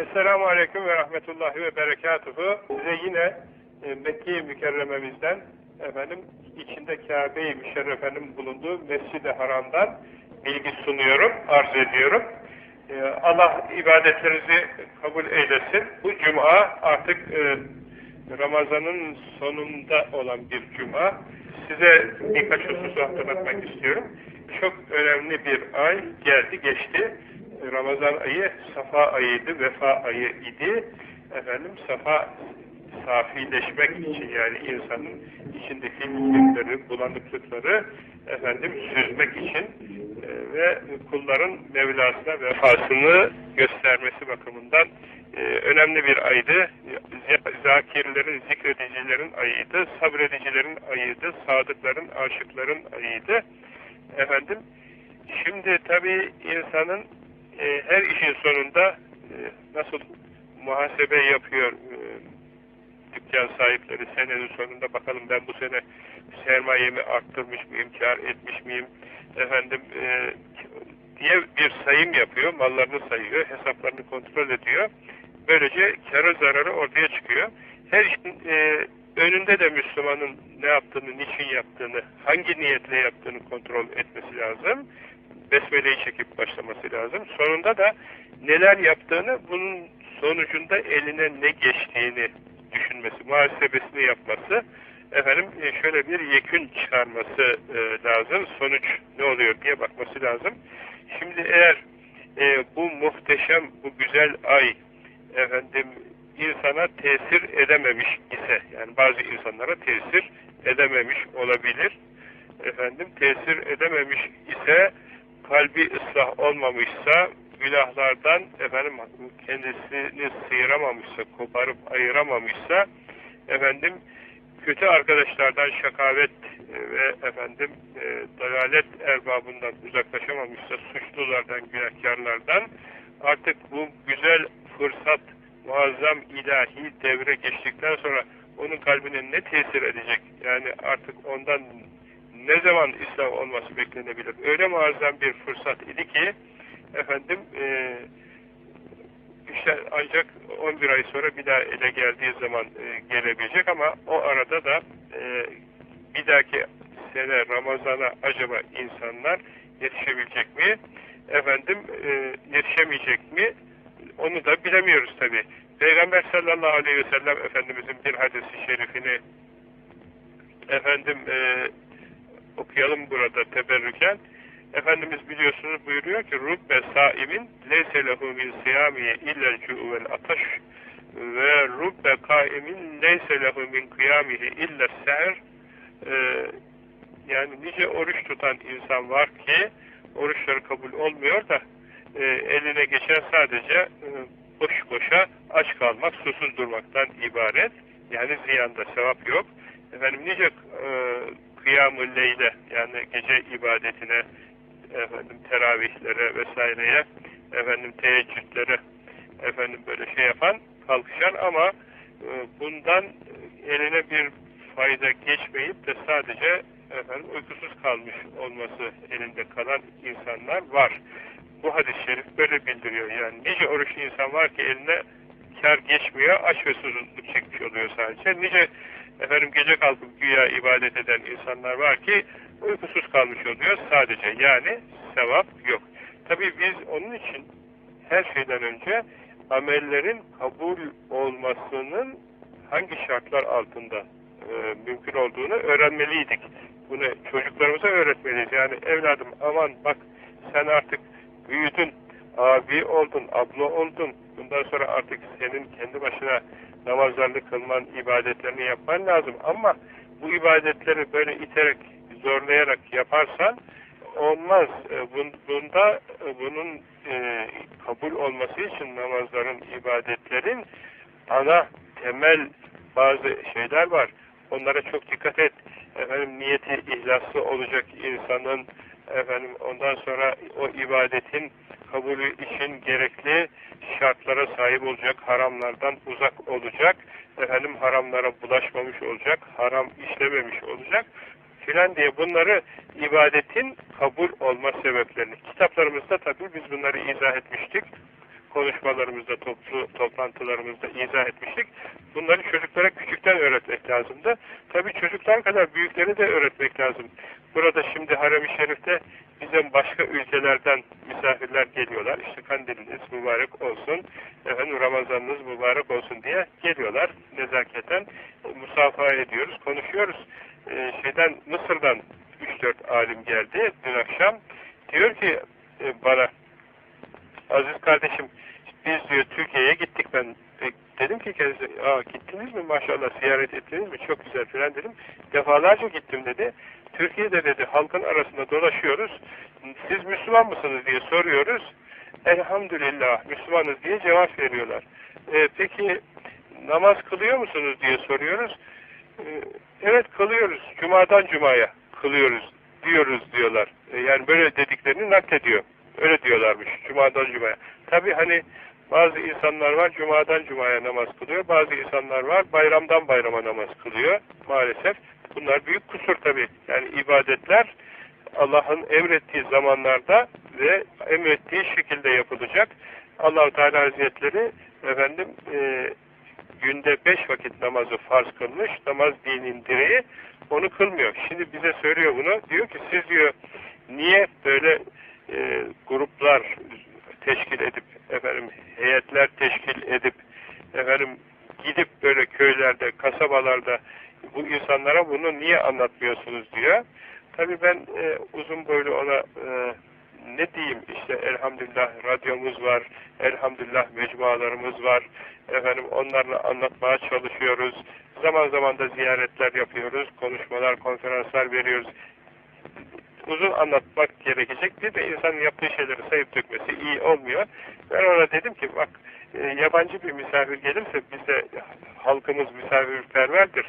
Esselamu Aleyküm ve Rahmetullahi ve Berekatuhu. Size yine e, Mekke-i Mükerrememizden efendim içinde Kabe-i Müşerrefe'nin bulunduğu Mescid-i Haram'dan bilgi sunuyorum, arz ediyorum. E, Allah ibadetlerinizi kabul eylesin. Bu cuma artık e, Ramazan'ın sonunda olan bir cuma. Size birkaç hususu hatırlatmak istiyorum. Çok önemli bir ay geldi, geçti. Ramazan ayı safa ayıydı, vefa ayı idi. Efendim safa safileşmek için yani insanın içindeki kirleri, bulanıklıkları efendim süzmek için e, ve kulların Mevlasına vefasını göstermesi bakımından e, önemli bir aydı. Zakirlerin, zikredicilerin ayıydı, sabredicilerin ayıydı, sadıkların, aşıkların ayıydı. Efendim, şimdi tabi insanın e, her işin sonunda e, nasıl muhasebe yapıyor e, dükkan sahipleri senenin sonunda bakalım ben bu sene sermayemi arttırmış mıyım, kar etmiş miyim efendim e, diye bir sayım yapıyor, mallarını sayıyor, hesaplarını kontrol ediyor. Böylece karı zararı ortaya çıkıyor. Her işin e, önünde de Müslümanın ne yaptığını, niçin yaptığını, hangi niyetle yaptığını kontrol etmesi lazım. Besmele'yi çekip başlaması lazım. Sonunda da neler yaptığını, bunun sonucunda eline ne geçtiğini düşünmesi, muhasebesini yapması, efendim e, şöyle bir yekün çıkarması e, lazım. Sonuç ne oluyor diye bakması lazım. Şimdi eğer e, bu muhteşem, bu güzel ay efendim insana tesir edememiş ise, yani bazı insanlara tesir edememiş olabilir. Efendim tesir edememiş ise kalbi ıslah olmamışsa, günahlardan efendim kendisini sıyıramamışsa, koparıp ayıramamışsa, efendim kötü arkadaşlardan şakavet ve efendim e, dalalet erbabından uzaklaşamamışsa, suçlulardan, günahkarlardan artık bu güzel fırsat, muazzam ilahi devre geçtikten sonra onun kalbine ne tesir edecek? Yani artık ondan ne zaman İslam olması beklenebilir? Öyle muazzam bir fırsat idi ki efendim e, işte ancak 11 ay sonra bir daha ele geldiği zaman e, gelebilecek ama o arada da e, bir dahaki sene Ramazan'a acaba insanlar yetişebilecek mi? Efendim e, yetişemeyecek mi? Onu da bilemiyoruz tabi. Peygamber sallallahu aleyhi ve sellem Efendimizin bir hadisi şerifini efendim e, okuyalım burada teberrüken. Efendimiz biliyorsunuz buyuruyor ki Rubbe saimin leyse lehu min siyamiye illel cu'u vel ataş ve rubbe kaimin leyse lehu min kıyamihi illa seher ee, yani nice oruç tutan insan var ki oruçları kabul olmuyor da e, eline geçen sadece e, boş boşa aç kalmak, susuz durmaktan ibaret. Yani ziyanda sevap yok. Efendim nice e, kıyam-ı leyle yani gece ibadetine efendim teravihlere vesaireye efendim teheccüdlere efendim böyle şey yapan kalkışan ama e, bundan eline bir fayda geçmeyip de sadece efendim uykusuz kalmış olması elinde kalan insanlar var. Bu hadis-i şerif böyle bildiriyor. Yani nice oruçlu insan var ki eline kar geçmiyor, aç ve susuzluk çekmiş oluyor sadece. Nice efendim gece kalkıp güya ibadet eden insanlar var ki uykusuz kalmış oluyor sadece. Yani sevap yok. Tabi biz onun için her şeyden önce amellerin kabul olmasının hangi şartlar altında e, mümkün olduğunu öğrenmeliydik. Bunu çocuklarımıza öğretmeliyiz. Yani evladım aman bak sen artık büyüdün, abi oldun, abla oldun. Bundan sonra artık senin kendi başına namazlarını kılman, ibadetlerini yapman lazım. Ama bu ibadetleri böyle iterek, zorlayarak yaparsan olmaz. E, bunda e, bunun e, kabul olması için namazların, ibadetlerin ana, temel bazı şeyler var. Onlara çok dikkat et. Efendim niyeti ihlaslı olacak insanın efendim ondan sonra o ibadetin kabulü için gerekli şartlara sahip olacak, haramlardan uzak olacak, efendim haramlara bulaşmamış olacak, haram işlememiş olacak filan diye bunları ibadetin kabul olma sebeplerini. Kitaplarımızda tabii biz bunları izah etmiştik. Konuşmalarımızda, toplu toplantılarımızda izah etmiştik. Bunları çocuklara küçükten öğretmek lazımdı. Tabii çocuklar kadar büyükleri de öğretmek lazım. Burada şimdi Harem-i Şerif'te bizim başka ülkelerden misafirler geliyorlar. İşte kandiliniz mübarek olsun, efendim Ramazanınız mübarek olsun diye geliyorlar nezaketen. Musafaha ediyoruz, konuşuyoruz. Ee, şeyden Mısır'dan 3-4 alim geldi dün akşam. Diyor ki e, bana aziz kardeşim biz diyor Türkiye'ye gittik ben. E, dedim ki kendisi aa gittiniz mi? Maşallah ziyaret ettiniz mi? Çok güzel filan dedim. Defalarca gittim dedi. Türkiye'de dedi halkın arasında dolaşıyoruz. Siz Müslüman mısınız? diye soruyoruz. Elhamdülillah Müslümanız diye cevap veriyorlar. E, peki namaz kılıyor musunuz? diye soruyoruz. E, evet kılıyoruz. Cumadan cumaya kılıyoruz diyoruz diyorlar. E, yani böyle dediklerini naklediyor öyle diyorlarmış cumadan cumaya tabi hani bazı insanlar var cumadan cumaya namaz kılıyor. Bazı insanlar var bayramdan bayrama namaz kılıyor. Maalesef bunlar büyük kusur tabi. Yani ibadetler Allah'ın emrettiği zamanlarda ve emrettiği şekilde yapılacak. allah Teala Hazretleri efendim e, günde beş vakit namazı farz kılmış. Namaz dinin direği. Onu kılmıyor. Şimdi bize söylüyor bunu. Diyor ki siz diyor niye böyle e, gruplar teşkil edip efendim heyetler teşkil edip efendim gidip böyle köylerde, kasabalarda bu insanlara bunu niye anlatmıyorsunuz diyor. Tabi ben e, uzun boylu ona e, ne diyeyim işte elhamdülillah radyomuz var, elhamdülillah mecmualarımız var, efendim onlarla anlatmaya çalışıyoruz. Zaman zaman da ziyaretler yapıyoruz, konuşmalar, konferanslar veriyoruz uzun anlatmak gerekecek. Bir de insanın yaptığı şeyleri sayıp dökmesi iyi olmuyor. Ben ona dedim ki bak e, yabancı bir misafir gelirse bize halkımız misafirperverdir.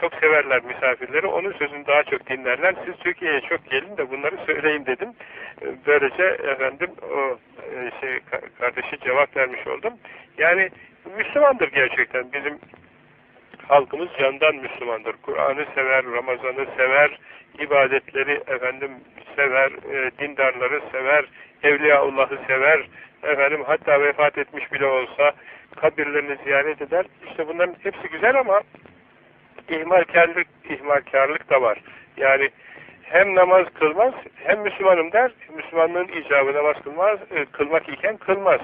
Çok severler misafirleri. Onun sözünü daha çok dinlerler. Siz Türkiye'ye çok gelin de bunları söyleyin dedim. E, böylece efendim o e, şey kardeşi cevap vermiş oldum. Yani Müslümandır gerçekten. Bizim halkımız candan Müslümandır. Kur'an'ı sever, Ramazan'ı sever, ibadetleri efendim sever, e, dindarları sever, Evliyaullah'ı sever, efendim hatta vefat etmiş bile olsa kabirlerini ziyaret eder. İşte bunların hepsi güzel ama ihmalkarlık, ihmalkarlık da var. Yani hem namaz kılmaz, hem Müslümanım der, Müslümanlığın icabı namaz kılmaz, e, kılmak iken kılmaz.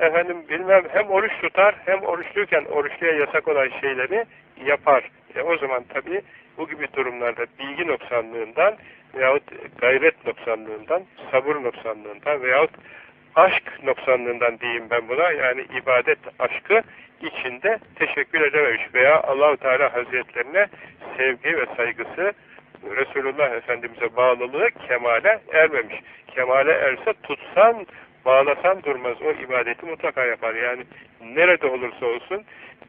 Efendim bilmem hem oruç tutar, hem oruçluyken oruçluya yasak olan şeyleri yapar. E o zaman tabii bu gibi durumlarda bilgi noksanlığından veyahut gayret noksanlığından, sabır noksanlığından veyahut aşk noksanlığından diyeyim ben buna. Yani ibadet aşkı içinde teşekkür edememiş veya Allahu Teala Hazretlerine sevgi ve saygısı Resulullah Efendimiz'e bağlılığı kemale ermemiş. Kemale erse tutsan, bağlasan durmaz. O ibadeti mutlaka yapar. Yani nerede olursa olsun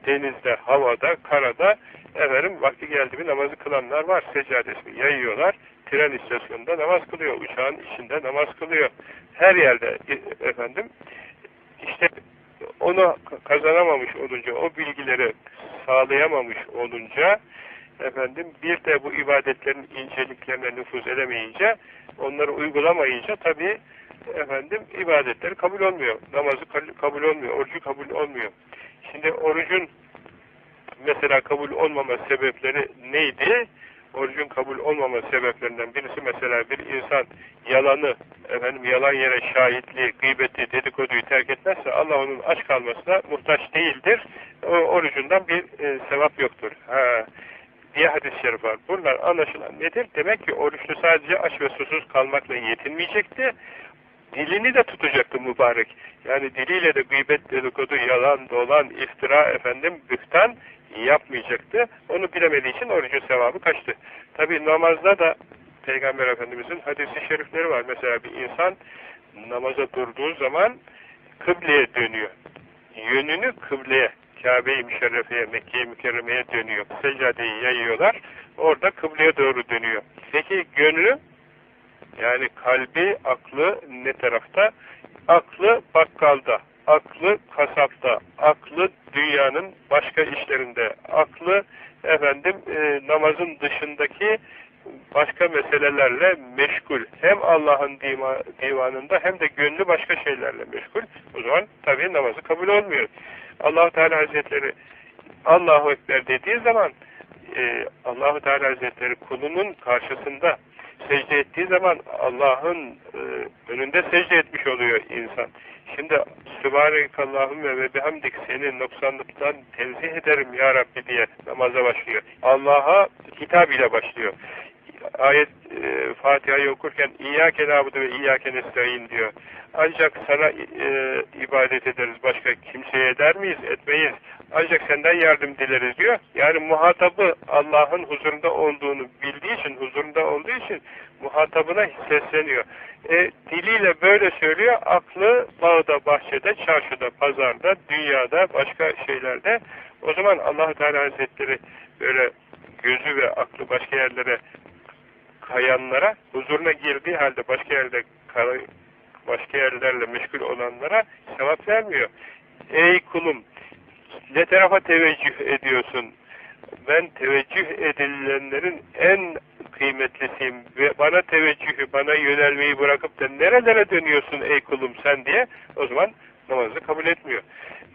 denizde, havada, karada efendim vakti geldi mi namazı kılanlar var. Seccadesini yayıyorlar. Tren istasyonunda namaz kılıyor. Uçağın içinde namaz kılıyor. Her yerde e, efendim işte onu kazanamamış olunca, o bilgileri sağlayamamış olunca efendim bir de bu ibadetlerin inceliklerine nüfuz edemeyince onları uygulamayınca tabii efendim ibadetleri kabul olmuyor. Namazı kabul olmuyor. Orucu kabul olmuyor. Şimdi orucun mesela kabul olmama sebepleri neydi? Orucun kabul olmama sebeplerinden birisi mesela bir insan yalanı, efendim yalan yere şahitliği, gıybeti, dedikoduyu terk etmezse Allah onun aç kalmasına muhtaç değildir. O orucundan bir e, sevap yoktur. Ha, diye hadis-i şerif var. Bunlar anlaşılan nedir? Demek ki oruçlu sadece aç ve susuz kalmakla yetinmeyecekti dilini de tutacaktı mübarek. Yani diliyle de gıybet, dedikodu, yalan, dolan, iftira, efendim, bühtan yapmayacaktı. Onu bilemediği için orucun sevabı kaçtı. Tabi namazda da Peygamber Efendimizin hadisi şerifleri var. Mesela bir insan namaza durduğu zaman kıbleye dönüyor. Yönünü kıbleye, Kabe-i Müşerrefe'ye, Mekke-i Mükerreme'ye dönüyor. Seccadeyi yayıyorlar. Orada kıbleye doğru dönüyor. Peki gönlü yani kalbi, aklı ne tarafta? Aklı bakkalda, aklı kasapta, aklı dünyanın başka işlerinde, aklı efendim e, namazın dışındaki başka meselelerle meşgul. Hem Allah'ın divanında hem de gönlü başka şeylerle meşgul. O zaman tabii namazı kabul olmuyor. allah Teala Hazretleri Allahu Ekber dediği zaman e, Allahu Teala Hazretleri kulunun karşısında secde ettiği zaman Allah'ın e, önünde secde etmiş oluyor insan. Şimdi Sübhanekallahümme ve bihamdik seni noksanlıktan tenzih ederim ya Rabbi diye namaza başlıyor. Allah'a hitap ile başlıyor. Ayet e, Fatiha'yı okurken İyyâke nâbudu ve İyyâke nestaîn diyor. Ancak sana e, ibadet ederiz. Başka kimseye eder miyiz? Etmeyiz. Ancak senden yardım dileriz diyor. Yani muhatabı Allah'ın huzurunda olduğunu bildiği için, huzurunda olduğu için muhatabına sesleniyor. E, diliyle böyle söylüyor, aklı bağda, bahçede, çarşıda, pazarda, dünyada, başka şeylerde. O zaman allah Teala Hazretleri böyle gözü ve aklı başka yerlere kayanlara, huzuruna girdiği halde başka yerde başka yerlerle meşgul olanlara sevap vermiyor. Ey kulum, ne tarafa teveccüh ediyorsun? Ben teveccüh edilenlerin en kıymetlisiyim. Ve bana teveccühü, bana yönelmeyi bırakıp da nerelere dönüyorsun ey kulum sen diye o zaman namazı kabul etmiyor.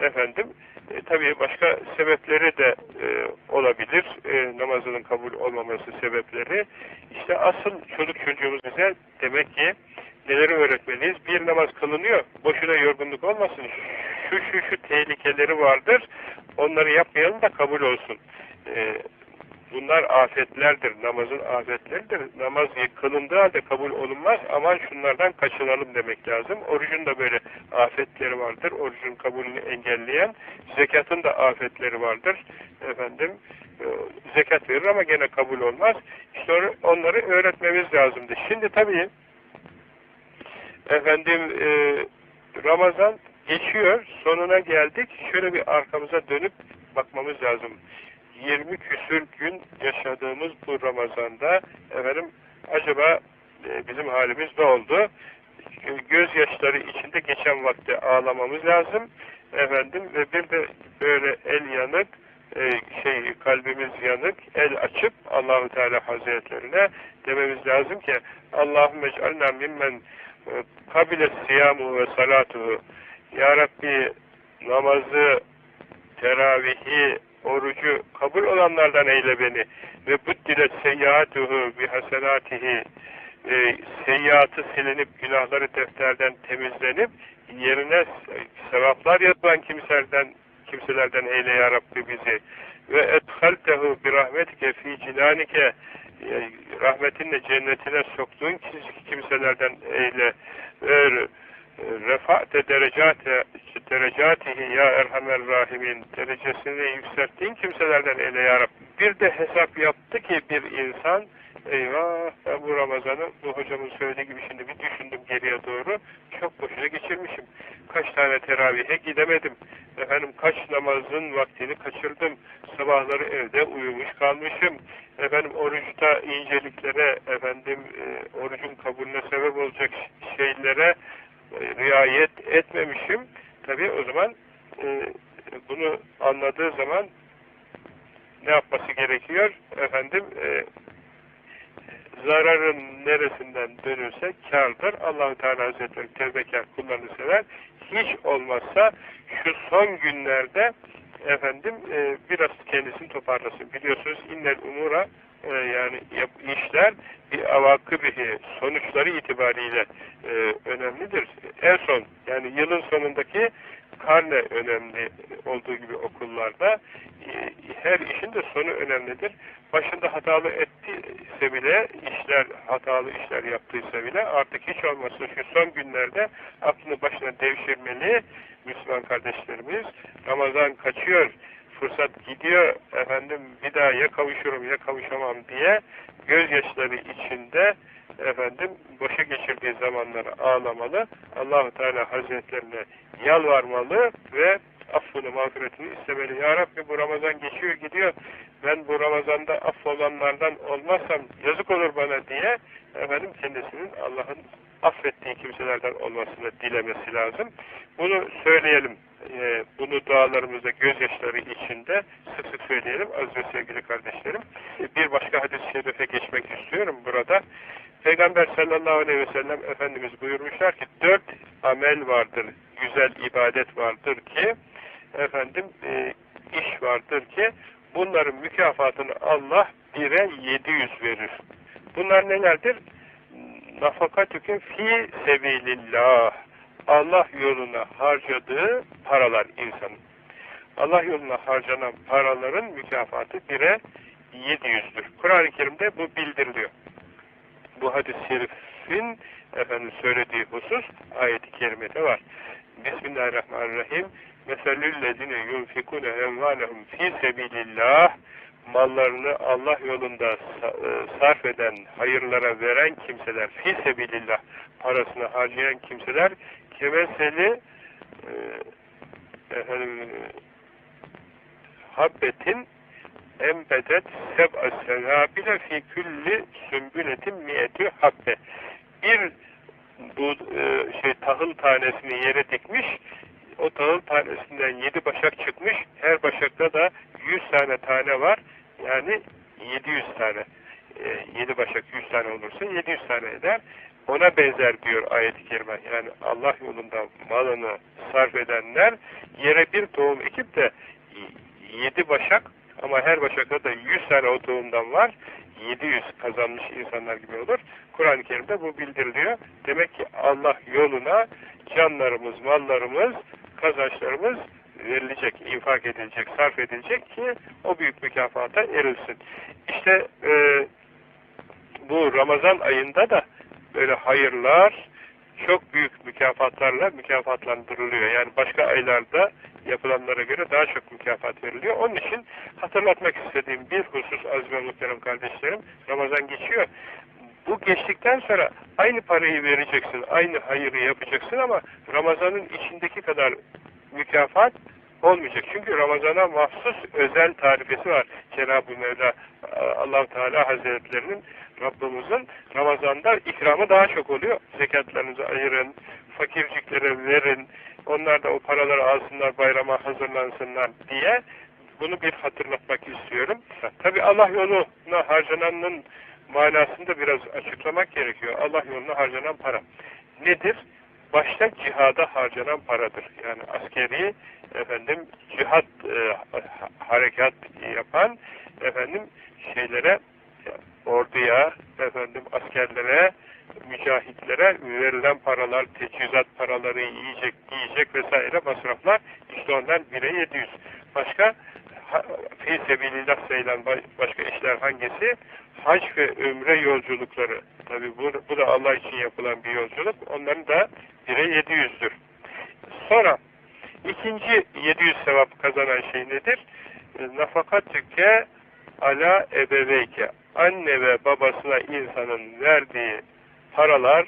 Efendim, e, tabii başka sebepleri de e, olabilir. E, namazının kabul olmaması sebepleri. İşte asıl çocuk çocuğumuz bize demek ki neleri öğretmeliyiz? Bir namaz kılınıyor. Boşuna yorgunluk olmasın. Şu şu şu tehlikeleri vardır. Onları yapmayalım da kabul olsun. E, bunlar afetlerdir. Namazın afetleridir. Namaz kılındığı halde kabul olunmaz. Aman şunlardan kaçınalım demek lazım. Orucun da böyle afetleri vardır. Orucun kabulünü engelleyen. Zekatın da afetleri vardır. Efendim e, zekat verir ama gene kabul olmaz. İşte onları öğretmemiz lazımdı. Şimdi tabii efendim e, Ramazan geçiyor. Sonuna geldik. Şöyle bir arkamıza dönüp bakmamız lazım. 20 küsür gün yaşadığımız bu Ramazan'da efendim acaba e, bizim halimiz ne oldu? Gözyaşları içinde geçen vakti ağlamamız lazım. Efendim ve bir de böyle el yanık e, şey kalbimiz yanık el açıp Allahu Teala Hazretlerine dememiz lazım ki Allahümme ec'alna mimmen e, kabile siyamu ve salatuhu Ya Rabbi namazı teravihi orucu kabul olanlardan eyle beni. Ve buddilet seyyatuhu bi hasenatihi. E, seyyiatı silinip günahları defterden temizlenip yerine sevaplar yazılan kimselerden kimselerden eyle ya Rabbi bizi. Ve ethaltehu bi rahmetike fi cinanike e, rahmetinle cennetine soktuğun kimselerden eyle. Ve refa'te derecate derecatihi ya erhamer rahimin derecesini yükselttiğin kimselerden eyle ya Rabbi. Bir de hesap yaptı ki bir insan eyvah ben bu Ramazan'ı bu hocamın söylediği gibi şimdi bir düşündüm geriye doğru çok boşuna geçirmişim. Kaç tane teravihe gidemedim. Efendim kaç namazın vaktini kaçırdım. Sabahları evde uyumuş kalmışım. Efendim oruçta inceliklere efendim e, orucun kabulüne sebep olacak şeylere riayet etmemişim. Tabi o zaman e, bunu anladığı zaman ne yapması gerekiyor? Efendim e, zararın neresinden dönülse kardır. Allahu Teala Hazretleri tevbekar kullarını sever. Hiç olmazsa şu son günlerde efendim e, biraz kendisini toparlasın. Biliyorsunuz innel umura e, yani işler bir avakıbihi sonuçları itibariyle e, önemlidir. En son yani yılın sonundaki karne önemli olduğu gibi okullarda e, her işin de sonu önemlidir. Başında hatalı ettiyse bile işler hatalı işler yaptıysa bile artık hiç olmazsa şu son günlerde aklını başına devşirmeli Müslüman kardeşlerimiz. Ramazan kaçıyor fırsat gidiyor efendim bir daha ya kavuşurum ya kavuşamam diye gözyaşları içinde efendim boşa geçirdiği zamanları ağlamalı. Allahu Teala Hazretlerine yalvarmalı ve affını mağfiretini istemeli. Ya Rabbi bu Ramazan geçiyor gidiyor. Ben bu Ramazan'da affolanlardan olmazsam yazık olur bana diye efendim kendisinin Allah'ın affettiği kimselerden olmasını dilemesi lazım. Bunu söyleyelim e, bunu dualarımızda gözyaşları içinde sık sık söyleyelim az ve sevgili kardeşlerim. Bir başka hadis-i şerife geçmek istiyorum burada. Peygamber sallallahu aleyhi ve sellem Efendimiz buyurmuşlar ki dört amel vardır, güzel ibadet vardır ki efendim e, iş vardır ki bunların mükafatını Allah bire 700 verir. Bunlar nelerdir? Nafakatüke fi sebilillah. Allah yoluna harcadığı paralar insanın. Allah yoluna harcanan paraların mükafatı bire 700'dür. Kur'an-ı Kerim'de bu bildiriliyor. Bu hadis-i şerifin efendim söylediği husus ayet-i kerimede var. Bismillahirrahmanirrahim. Meselüllezine yunfikune envalehum fi sebilillah mallarını Allah yolunda e, sarf eden, hayırlara veren kimseler, fi sebilillah parasını harcayan kimseler kemeseli e, efendim, habbetin embedet seb'a senabile fi külli sümbületin miyetü habbe. Bir bu e, şey tahıl tanesini yere dikmiş, o tahıl tanesinden yedi başak çıkmış, her başakta da yüz tane tane var, yani yedi yüz tane. E, yedi başak yüz tane olursa yedi yüz tane eder. Ona benzer diyor ayet-i kerime. Yani Allah yolunda malını sarf edenler yere bir tohum ekip de yedi başak ama her başakta da yüz tane o tohumdan var. 700 kazanmış insanlar gibi olur. Kur'an-ı Kerim'de bu bildiriliyor. Demek ki Allah yoluna canlarımız, mallarımız, kazançlarımız verilecek, infak edilecek, sarf edilecek ki o büyük mükafata erilsin. İşte e, bu Ramazan ayında da böyle hayırlar çok büyük mükafatlarla mükafatlandırılıyor. Yani başka aylarda yapılanlara göre daha çok mükafat veriliyor. Onun için hatırlatmak istediğim bir husus aziz ve kardeşlerim, Ramazan geçiyor. Bu geçtikten sonra aynı parayı vereceksin, aynı hayırı yapacaksın ama Ramazan'ın içindeki kadar mükafat olmayacak. Çünkü Ramazan'a mahsus özel tarifesi var. Cenab-ı Mevla allah Teala Hazretlerinin Rabbimizin Ramazan'da ikramı daha çok oluyor. Zekatlarınızı ayırın, fakirciklere verin, onlar da o paraları alsınlar, bayrama hazırlansınlar diye bunu bir hatırlatmak istiyorum. Tabi Allah yoluna harcananın manasını da biraz açıklamak gerekiyor. Allah yoluna harcanan para. Nedir? Başta cihada harcanan paradır. Yani askeri efendim cihat e, harekat yapan efendim şeylere orduya efendim askerlere mücahitlere verilen paralar, teçhizat paraları, yiyecek, giyecek vesaire masraflar işte onlar 1'e 700. Başka fi sebilillah sayılan başka işler hangisi? Hac ve ömre yolculukları. Tabi bu, bu da Allah için yapılan bir yolculuk. Onların da 1'e 700'dür. Sonra ikinci 700 sevap kazanan şey nedir? Nafakatüke ala ebeveyke. Anne ve babasına insanın verdiği paralar,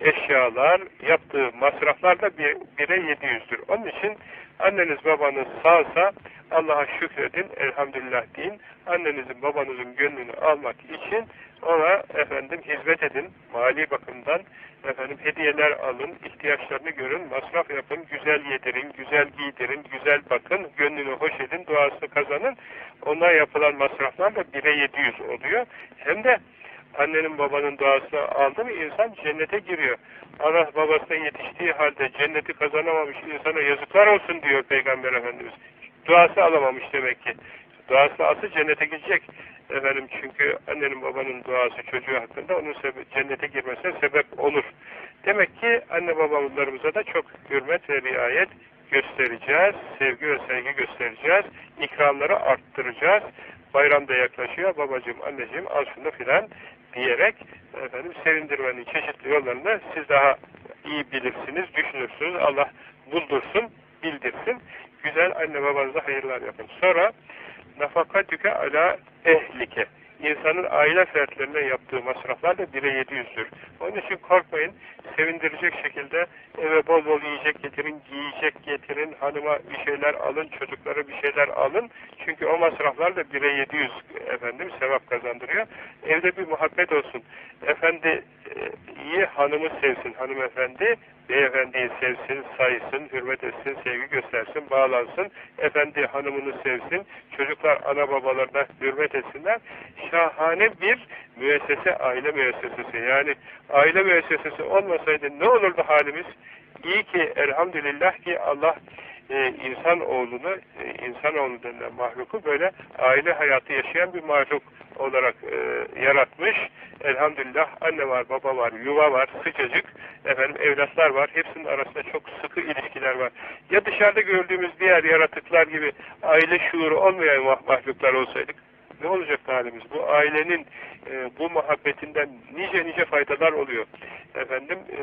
eşyalar, yaptığı masraflar da bir, bire 700'dür. Onun için anneniz babanız sağsa Allah'a şükredin, elhamdülillah deyin. Annenizin babanızın gönlünü almak için ona efendim hizmet edin. Mali bakımdan efendim hediyeler alın, ihtiyaçlarını görün, masraf yapın, güzel yedirin, güzel giydirin, güzel bakın, gönlünü hoş edin, duasını kazanın. Ona yapılan masraflar da bire 700 oluyor. Hem de annenin babanın duasını aldı mı insan cennete giriyor. Allah babasına yetiştiği halde cenneti kazanamamış insana yazıklar olsun diyor Peygamber Efendimiz. Duası alamamış demek ki. Duası alsa cennete gidecek. Efendim çünkü annenin babanın duası çocuğu hakkında onun cennete girmesine sebep olur. Demek ki anne babalarımıza da çok hürmet ve riayet göstereceğiz. Sevgi ve sevgi göstereceğiz. İkramları arttıracağız. Bayram da yaklaşıyor. Babacığım, anneciğim al şunu filan diyerek efendim sevindirmenin çeşitli yollarını siz daha iyi bilirsiniz, düşünürsünüz. Allah buldursun, bildirsin. Güzel anne babanıza hayırlar yapın. Sonra nafakatüke ala ehlike. İnsanın aile fertlerine yaptığı masraflar da 1'e 700'dür. Onun için korkmayın. Sevindirecek şekilde eve bol bol yiyecek getirin, giyecek getirin, hanıma bir şeyler alın, çocuklara bir şeyler alın. Çünkü o masraflar da 1'e 700 efendim sevap kazandırıyor. Evde bir muhabbet olsun. Efendi iyi hanımı sevsin hanımefendi, beyefendiyi sevsin, saysın, hürmet etsin, sevgi göstersin, bağlansın, efendi hanımını sevsin, çocuklar ana babalarına hürmet etsinler. Şahane bir müessese, aile müessesesi. Yani aile müessesesi olmasaydı ne olurdu halimiz? İyi ki elhamdülillah ki Allah e, insan oğlunu, e, insan oğlu denilen mahluku böyle aile hayatı yaşayan bir mahluk olarak e, yaratmış. Elhamdülillah anne var, baba var, yuva var, sıcacık, efendim evlatlar var. Hepsinin arasında çok sıkı ilişkiler var. Ya dışarıda gördüğümüz diğer yaratıklar gibi aile şuuru olmayan mah mahluklar olsaydık ne olacak halimiz? Bu ailenin e, bu muhabbetinden nice nice faydalar oluyor. Efendim e,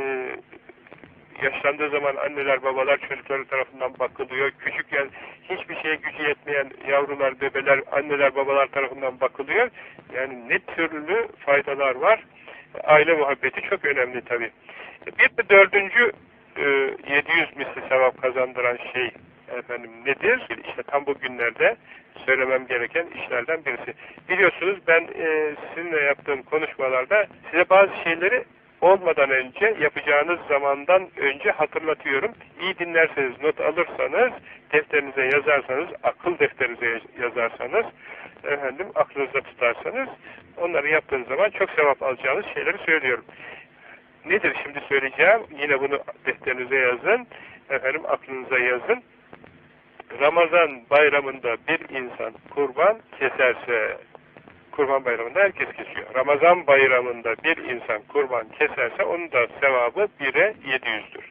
yaşlandığı zaman anneler babalar çocukları tarafından bakılıyor. Küçükken hiçbir şeye gücü yetmeyen yavrular, bebeler, anneler babalar tarafından bakılıyor. Yani ne türlü faydalar var. Aile muhabbeti çok önemli tabi. Bir de dördüncü e, 700 misli sevap kazandıran şey efendim nedir? İşte tam bu günlerde söylemem gereken işlerden birisi. Biliyorsunuz ben e, sizinle yaptığım konuşmalarda size bazı şeyleri olmadan önce yapacağınız zamandan önce hatırlatıyorum. İyi dinlerseniz, not alırsanız, defterinize yazarsanız, akıl defterinize yazarsanız, efendim aklınızda tutarsanız, onları yaptığınız zaman çok sevap alacağınız şeyleri söylüyorum. Nedir şimdi söyleyeceğim? Yine bunu defterinize yazın, efendim aklınıza yazın. Ramazan bayramında bir insan kurban keserse, kurban bayramında herkes kesiyor. Ramazan bayramında bir insan kurban keserse onun da sevabı 1'e 700'dür.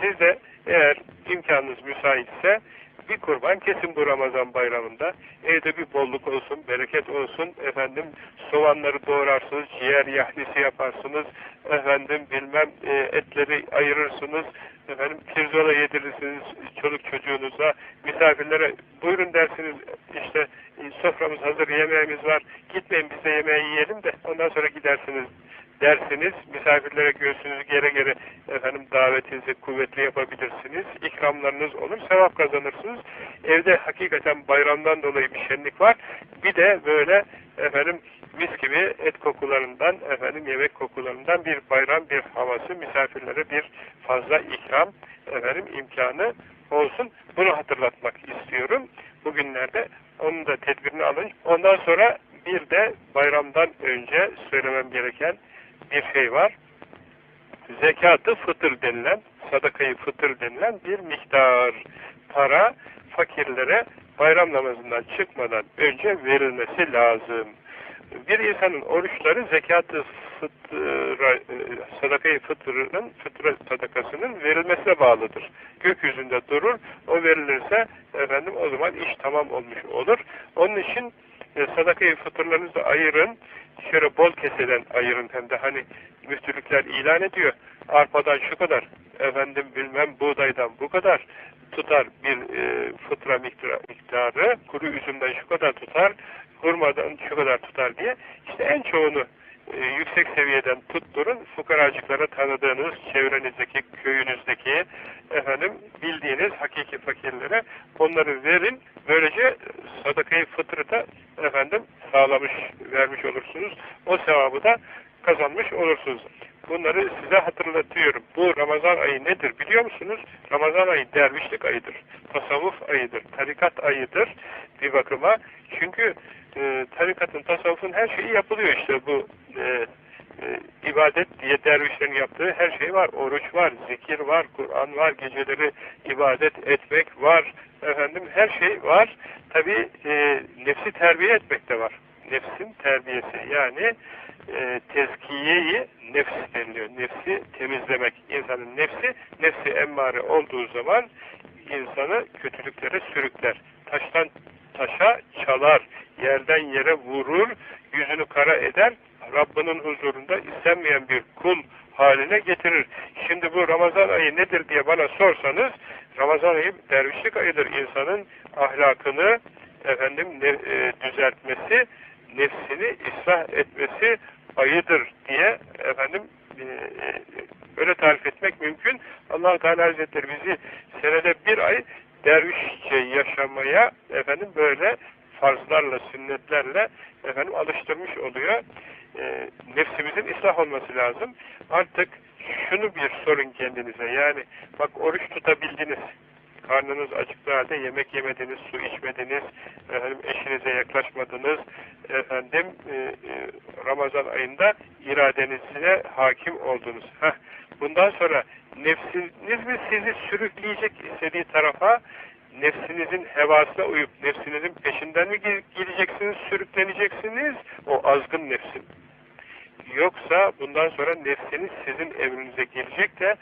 Siz de eğer imkanınız müsaitse bir kurban kesin bu Ramazan bayramında. Evde bir bolluk olsun, bereket olsun. Efendim soğanları doğrarsınız, ciğer yahnisi yaparsınız. Efendim bilmem e, etleri ayırırsınız. Efendim pirzola yedirirsiniz çoluk çocuğunuza. Misafirlere buyurun dersiniz işte e, soframız hazır, yemeğimiz var. Gitmeyin biz de yemeği yiyelim de ondan sonra gidersiniz dersiniz. Misafirlere göğsünüzü gere gere efendim davetinizi kuvvetli yapabilirsiniz. İkramlarınız olur. Sevap kazanırsınız. Evde hakikaten bayramdan dolayı bir şenlik var. Bir de böyle efendim mis gibi et kokularından efendim yemek kokularından bir bayram bir havası misafirlere bir fazla ikram efendim imkanı olsun. Bunu hatırlatmak istiyorum. Bugünlerde onun da tedbirini alın. Ondan sonra bir de bayramdan önce söylemem gereken bir şey var. Zekatı fıtır denilen, sadakayı fıtır denilen bir miktar para fakirlere bayram namazından çıkmadan önce verilmesi lazım. Bir insanın oruçları zekatı fıtıra, sadakayı fıtırının, fıtıra sadakasının verilmesine bağlıdır. Gökyüzünde durur, o verilirse efendim o zaman iş tamam olmuş olur. Onun için e, sadakayı fıtırlarınızı ayırın, şöyle bol keseden ayırın hem de hani müftülükler ilan ediyor. Arpadan şu kadar, efendim bilmem buğdaydan bu kadar tutar bir e, fıtra miktarı, kuru üzümden şu kadar tutar, hurmadan şu kadar tutar diye. İşte en çoğunu e, yüksek seviyeden tutturun, fukaracıklara tanıdığınız, çevrenizdeki, köyünüzdeki, efendim bildiğiniz hakiki fakirlere onları verin. Böylece sadakayı fıtrıta efendim sağlamış, vermiş olursunuz. O sevabı da kazanmış olursunuz. Bunları size hatırlatıyorum. Bu Ramazan ayı nedir biliyor musunuz? Ramazan ayı dervişlik ayıdır. Tasavvuf ayıdır. Tarikat ayıdır bir bakıma. Çünkü e, tarikatın, tasavvufun her şeyi yapılıyor işte bu e, e, ibadet diye dervişlerin yaptığı her şey var. Oruç var, zikir var, Kur'an var, geceleri ibadet etmek var. Efendim her şey var. Tabi e, nefsi terbiye etmek de var. Nefsin terbiyesi yani e, tezkiyeyi nefs deniliyor. Nefsi temizlemek. İnsanın nefsi, nefsi emmare olduğu zaman insanı kötülüklere sürükler. Taştan taşa çalar, yerden yere vurur, yüzünü kara eder, Rabbinin huzurunda istenmeyen bir kul haline getirir. Şimdi bu Ramazan ayı nedir diye bana sorsanız, Ramazan ayı dervişlik ayıdır. İnsanın ahlakını efendim ne, e, düzeltmesi, nefsini ıslah etmesi ayıdır diye efendim e, e, öyle tarif etmek mümkün. allah Teala Hazretleri bizi senede bir ay dervişçe yaşamaya efendim böyle farzlarla, sünnetlerle efendim alıştırmış oluyor. E, nefsimizin ıslah olması lazım. Artık şunu bir sorun kendinize. Yani bak oruç tutabildiniz. Karnınız acıklı halde yemek yemediniz, su içmediniz, efendim eşinize yaklaşmadınız, efendim e, e, Ramazan ayında iradenize hakim oldunuz. Heh, bundan sonra nefsiniz mi sizi sürükleyecek istediği tarafa, nefsinizin hevasına uyup nefsinizin peşinden mi gideceksiniz, sürükleneceksiniz, o azgın nefsin. Yoksa bundan sonra nefsiniz sizin emrinize gelecek de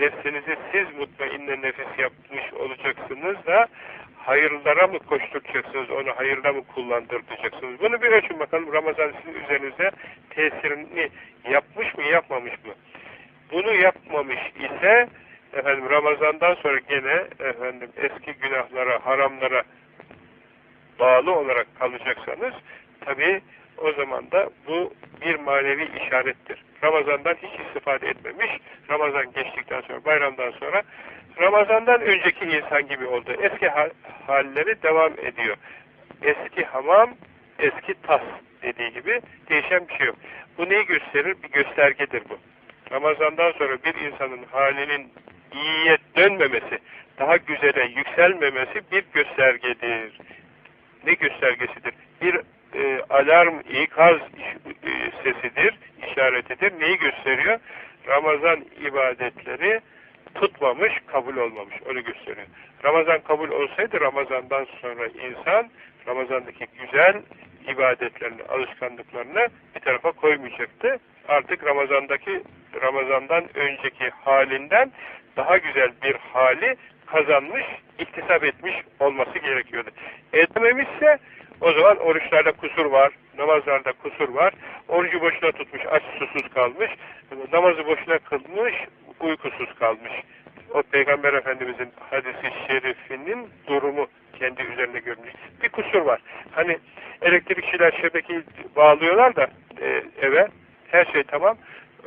nefsinizi siz mutmainne nefes yapmış olacaksınız da hayırlara mı koşturacaksınız, onu hayırla mı kullandırtacaksınız? Bunu bir ölçün bakalım Ramazan sizin üzerinize tesirini yapmış mı, yapmamış mı? Bunu yapmamış ise efendim Ramazan'dan sonra gene efendim eski günahlara, haramlara bağlı olarak kalacaksanız tabii o zaman da bu bir manevi işarettir. Ramazan'dan hiç istifade etmemiş, Ramazan geçtikten sonra, bayramdan sonra, Ramazan'dan önceki insan gibi oldu. Eski halleri devam ediyor. Eski hamam, eski tas dediği gibi değişen bir şey yok. Bu neyi gösterir? Bir göstergedir bu. Ramazan'dan sonra bir insanın halinin iyiye dönmemesi, daha güzele yükselmemesi bir göstergedir. Ne göstergesidir? Bir e, alarm, ikaz e, sesidir, işaretidir. Neyi gösteriyor? Ramazan ibadetleri tutmamış, kabul olmamış. Onu gösteriyor. Ramazan kabul olsaydı Ramazan'dan sonra insan Ramazan'daki güzel ibadetlerini, alışkanlıklarını bir tarafa koymayacaktı. Artık Ramazan'daki Ramazan'dan önceki halinden daha güzel bir hali kazanmış, iktisap etmiş olması gerekiyordu. Edememişse o zaman oruçlarda kusur var, namazlarda kusur var. Orucu boşuna tutmuş, aç susuz kalmış. Namazı boşuna kılmış, uykusuz kalmış. O Peygamber Efendimizin hadisi şerifinin durumu kendi üzerinde görmüş. Bir kusur var. Hani elektrikçiler şebekeyi bağlıyorlar da e, eve, her şey tamam.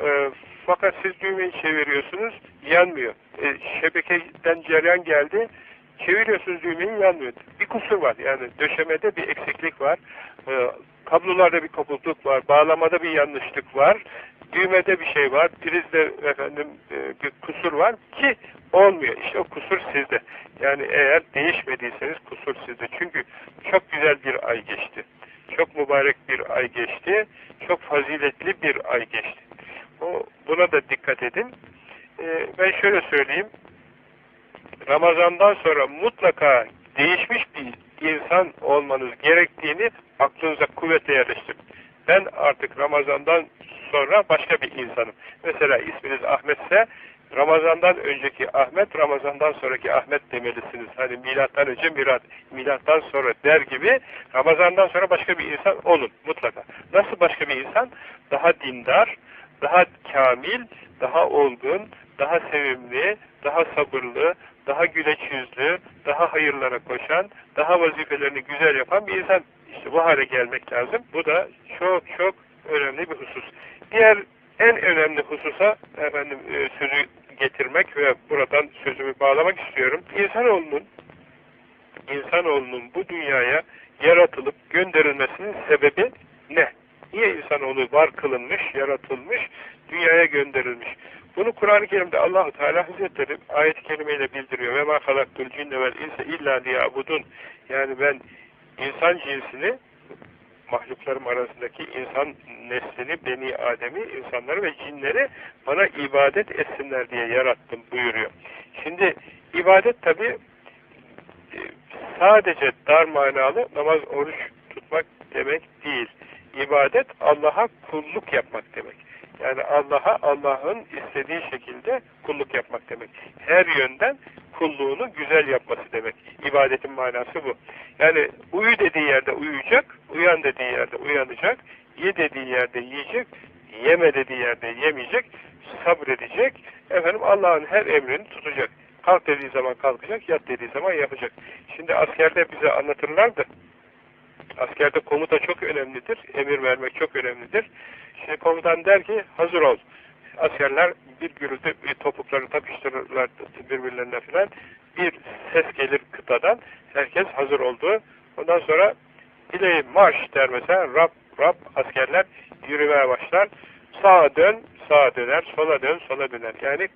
E, fakat siz düğmeyi çeviriyorsunuz, yanmıyor. E, şebekeden cereyan geldi, çeviriyorsunuz düğmeyi yanmıyor. Bir kusur var. Yani döşemede bir eksiklik var. E, kablolarda bir kopukluk var. Bağlamada bir yanlışlık var. Düğmede bir şey var. Prizde efendim e, bir kusur var ki olmuyor. İşte o kusur sizde. Yani eğer değişmediyseniz kusur sizde. Çünkü çok güzel bir ay geçti. Çok mübarek bir ay geçti. Çok faziletli bir ay geçti. O, buna da dikkat edin. Ee, ben şöyle söyleyeyim. Ramazandan sonra mutlaka değişmiş bir insan olmanız gerektiğini aklınıza kuvvetle yerleştirin. Ben artık Ramazandan sonra başka bir insanım. Mesela isminiz Ahmetse Ramazandan önceki Ahmet, Ramazandan sonraki Ahmet demelisiniz. Hani milattan önce milat, milattan sonra der gibi Ramazandan sonra başka bir insan olun mutlaka. Nasıl başka bir insan? Daha dindar, daha kamil, daha olgun, daha sevimli, daha sabırlı, daha güleç yüzlü, daha hayırlara koşan, daha vazifelerini güzel yapan bir insan işte bu hale gelmek lazım. Bu da çok çok önemli bir husus. Diğer en önemli hususa efendim e, sözü getirmek ve buradan sözümü bağlamak istiyorum. İnsanoğlunun insanoğlunun bu dünyaya yaratılıp gönderilmesinin sebebi ne? Niye insanoğlu var kılınmış, yaratılmış, dünyaya gönderilmiş? Bunu Kur'an-ı Kerim'de allah Teala Hazretleri ayet-i kerimeyle bildiriyor. Ve ma halaktul cinne vel inse illa diyabudun. Yani ben insan cinsini mahluklarım arasındaki insan neslini, beni Adem'i, insanları ve cinleri bana ibadet etsinler diye yarattım buyuruyor. Şimdi ibadet tabi e, sadece dar manalı namaz, oruç tutmak demek değil. İbadet Allah'a kulluk yapmak demek. Yani Allah'a Allah'ın istediği şekilde kulluk yapmak demek. Her yönden kulluğunu güzel yapması demek. İbadetin manası bu. Yani uyu dediği yerde uyuyacak, uyan dediği yerde uyanacak, ye dediği yerde yiyecek, yeme dediği yerde yemeyecek, sabredecek, efendim Allah'ın her emrini tutacak. Kalk dediği zaman kalkacak, yat dediği zaman yapacak. Şimdi askerde bize anlatırlardı. Askerde komuta çok önemlidir, emir vermek çok önemlidir. Şimdi komutan der ki hazır ol. Askerler bir gürültü bir topuklarını takıştırırlar birbirlerine filan. Bir ses gelir kıtadan. Herkes hazır oldu. Ondan sonra İleri marş der mesela Rab Rab askerler yürümeye başlar. Sağa dön, sağa döner, sola dön, sola döner. Yani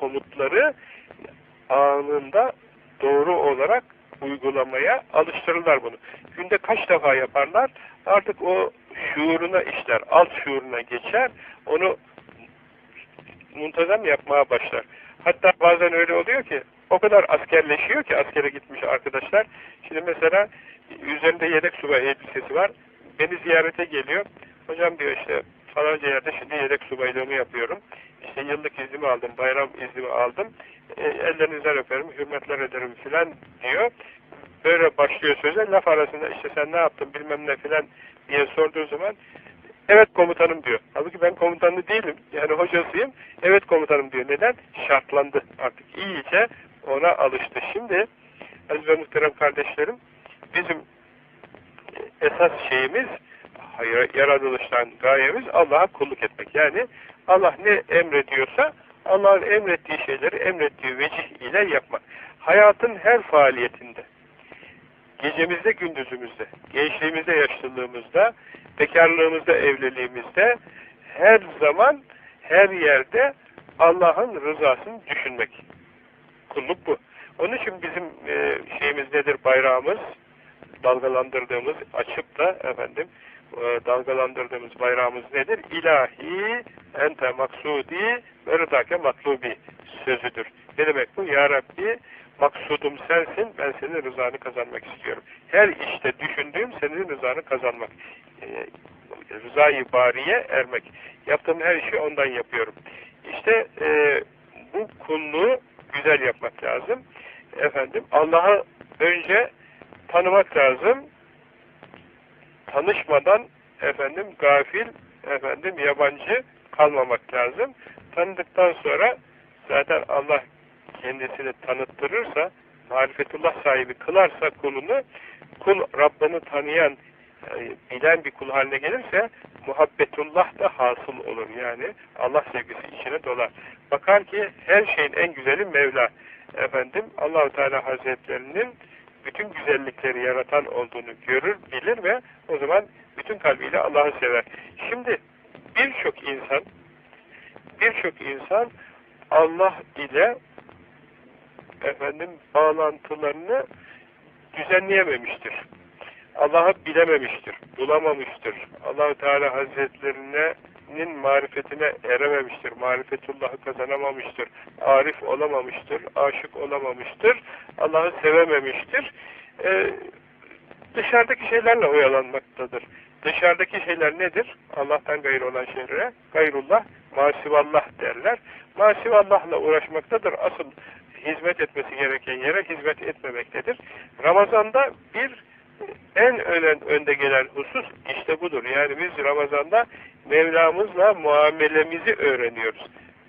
komutları anında doğru olarak uygulamaya alıştırırlar bunu. Günde kaç defa yaparlar? Artık o şuuruna işler, alt şuuruna geçer, onu muntazam yapmaya başlar. Hatta bazen öyle oluyor ki, o kadar askerleşiyor ki askere gitmiş arkadaşlar. Şimdi mesela üzerinde yedek subay elbisesi var. Beni ziyarete geliyor. Hocam diyor işte falanca yerde şimdi yedek subaylığımı yapıyorum. İşte yıllık iznimi aldım, bayram iznimi aldım. E, ellerinizden öperim, hürmetler ederim filan diyor. Böyle başlıyor söze. Laf arasında işte sen ne yaptın bilmem ne filan diye sorduğu zaman evet komutanım diyor. Halbuki ben komutanlı değilim. Yani hocasıyım. Evet komutanım diyor. Neden? Şartlandı. Artık iyice ona alıştı. Şimdi aziz ve muhterem kardeşlerim bizim esas şeyimiz yaratılıştan gayemiz Allah'a kulluk etmek. Yani Allah ne emrediyorsa Allah'ın emrettiği şeyleri emrettiği vecih ile yapmak. Hayatın her faaliyetinde, gecemizde, gündüzümüzde, gençliğimizde, yaşlılığımızda, bekarlığımızda, evliliğimizde, her zaman, her yerde Allah'ın rızasını düşünmek. Kulluk bu. Onun için bizim e, şeyimiz nedir? Bayrağımız, dalgalandırdığımız, açıp da efendim, dalgalandırdığımız bayrağımız nedir? İlahi, ente maksudi, ve rıdake matlubi sözüdür. Ne demek bu? Ya Rabbi, maksudum sensin, ben senin rızanı kazanmak istiyorum. Her işte düşündüğüm senin rızanı kazanmak. E, rızayı bariye ermek. Yaptığım her işi ondan yapıyorum. İşte e, bu kulluğu güzel yapmak lazım. Efendim, Allah'ı önce tanımak lazım. Tanışmadan efendim gafil, efendim yabancı kalmamak lazım. Tanıdıktan sonra zaten Allah kendisini tanıttırırsa, marifetullah sahibi kılarsa kulunu, kul Rabbini tanıyan, bilen bir kul haline gelirse muhabbetullah da hasıl olur. Yani Allah sevgisi içine dolar. Bakar ki her şeyin en güzeli Mevla. Efendim Allahu Teala Hazretlerinin bütün güzellikleri yaratan olduğunu görür, bilir ve o zaman bütün kalbiyle Allah'ı sever. Şimdi birçok insan birçok insan Allah ile efendim bağlantılarını düzenleyememiştir. Allah'ı bilememiştir, bulamamıştır. Allahu Teala Hazretlerinin marifetine erememiştir, marifetullahı kazanamamıştır, arif olamamıştır, aşık olamamıştır, Allah'ı sevememiştir. Ee, dışarıdaki şeylerle oyalanmaktadır. Dışarıdaki şeyler nedir? Allah'tan gayr olan şeylere, gayrullah, masivallah derler. Masivallahla uğraşmaktadır. Asıl hizmet etmesi gereken yere hizmet etmemektedir. Ramazanda bir en ölen, önde gelen husus işte budur. Yani biz Ramazan'da Mevlamızla muamelemizi öğreniyoruz.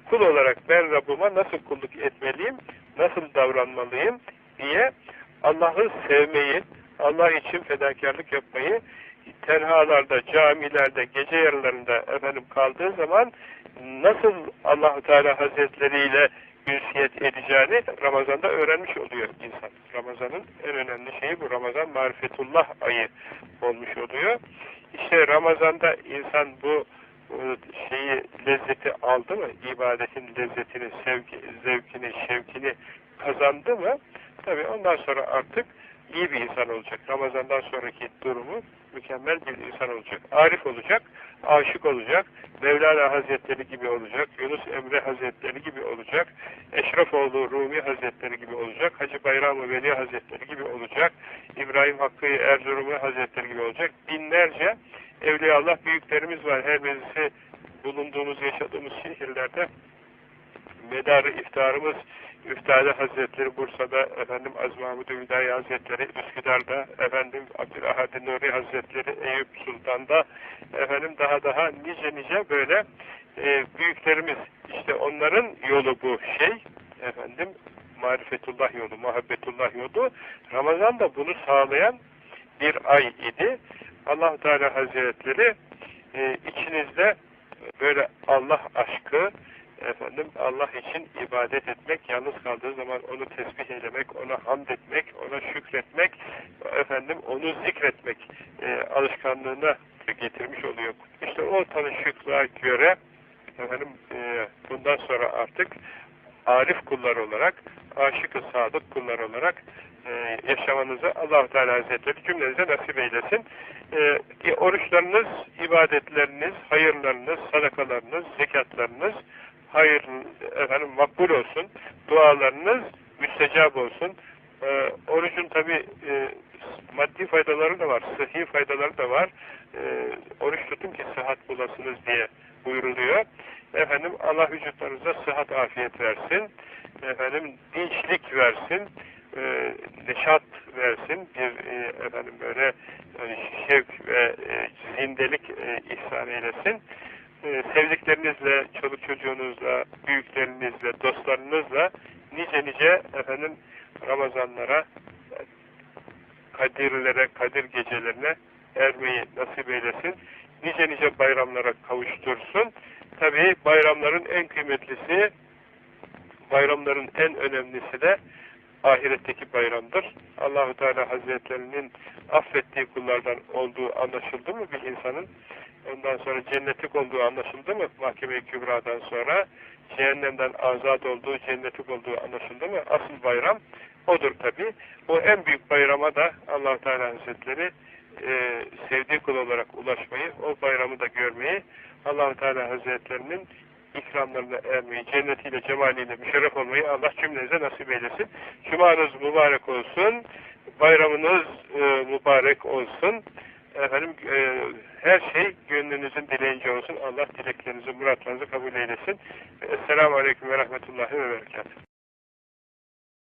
Kul olarak ben Rabbıma nasıl kulluk etmeliyim, nasıl davranmalıyım diye Allah'ı sevmeyi, Allah için fedakarlık yapmayı, tenhalarda, camilerde, gece yarılarında efendim kaldığı zaman nasıl Allahu Teala Hazretleri ile ünsiyet edeceğini Ramazan'da öğrenmiş oluyor insan. Ramazan'ın en önemli şeyi bu. Ramazan marifetullah ayı olmuş oluyor. İşte Ramazan'da insan bu şeyi, lezzeti aldı mı? ibadetin lezzetini, sevki, zevkini, şevkini kazandı mı? Tabi ondan sonra artık iyi bir insan olacak. Ramazan'dan sonraki durumu mükemmel bir insan olacak. Arif olacak, aşık olacak, Mevlana Hazretleri gibi olacak, Yunus Emre Hazretleri gibi olacak, Eşrefoğlu Rumi Hazretleri gibi olacak, Hacı Bayram-ı Veli Hazretleri gibi olacak, İbrahim Hakkı Erzurumlu Hazretleri gibi olacak. Binlerce Evliyaullah büyüklerimiz var. Her birisi bulunduğumuz, yaşadığımız şehirlerde medarı iftarımız Üftade Hazretleri Bursa'da, efendim Aziz Mahmud Hüdayi Hazretleri Üsküdar'da, efendim Abdülahad Nuri Hazretleri Eyüp Sultan'da, efendim daha daha nice nice böyle e, büyüklerimiz, işte onların yolu bu şey, efendim marifetullah yolu, muhabbetullah yolu, Ramazan da bunu sağlayan bir ay idi. allah Teala Hazretleri e, içinizde böyle Allah aşkı, efendim Allah için ibadet etmek, yalnız kaldığı zaman onu tesbih eylemek, ona hamd etmek, ona şükretmek, efendim onu zikretmek e, alışkanlığına getirmiş oluyor. İşte o tanışıklığa göre efendim e, bundan sonra artık arif kullar olarak, aşık-ı sadık kullar olarak e, yaşamanızı allah Teala Hazretleri cümlenize nasip eylesin. E, oruçlarınız, ibadetleriniz, hayırlarınız, sadakalarınız, zekatlarınız, hayır efendim makbul olsun, dualarınız müstecap olsun. E, orucun tabi e, maddi faydaları da var, sıhhi faydaları da var. E, oruç tutun ki sıhhat bulasınız diye buyuruluyor. Efendim Allah vücutlarınıza sıhhat afiyet versin. Efendim dinçlik versin. E, neşat versin. Bir e, efendim böyle e, şevk ve e, zindelik e, ihsan eylesin. E, sevdiklerinizle, çoluk çocuğunuzla, büyüklerinizle, dostlarınızla nice nice efendim Ramazanlara, Kadirlere, Kadir gecelerine ermeyi nasip eylesin. Nice nice bayramlara kavuştursun. Tabi bayramların en kıymetlisi, bayramların en önemlisi de ahiretteki bayramdır. Allahu Teala Hazretlerinin affettiği kullardan olduğu anlaşıldı mı bir insanın? Ondan sonra cennetlik olduğu anlaşıldı mı? Mahkeme-i Kübra'dan sonra cehennemden azat olduğu, cennetlik olduğu anlaşıldı mı? Asıl bayram odur tabi. O en büyük bayrama da allah Teala Hazretleri e, sevdiği kul olarak ulaşmayı, o bayramı da görmeyi, allah Teala Hazretlerinin ikramlarına ermeyi, cennetiyle, cemaliyle müşerref olmayı Allah cümlenize nasip eylesin. Cumanız mübarek olsun, bayramınız e, mübarek olsun. Efendim e, her şey gönlünüzün dileğince olsun. Allah dileklerinizi, muratlarınızı kabul eylesin. Esselamu Aleyküm ve Rahmetullahi ve Berekatuhu.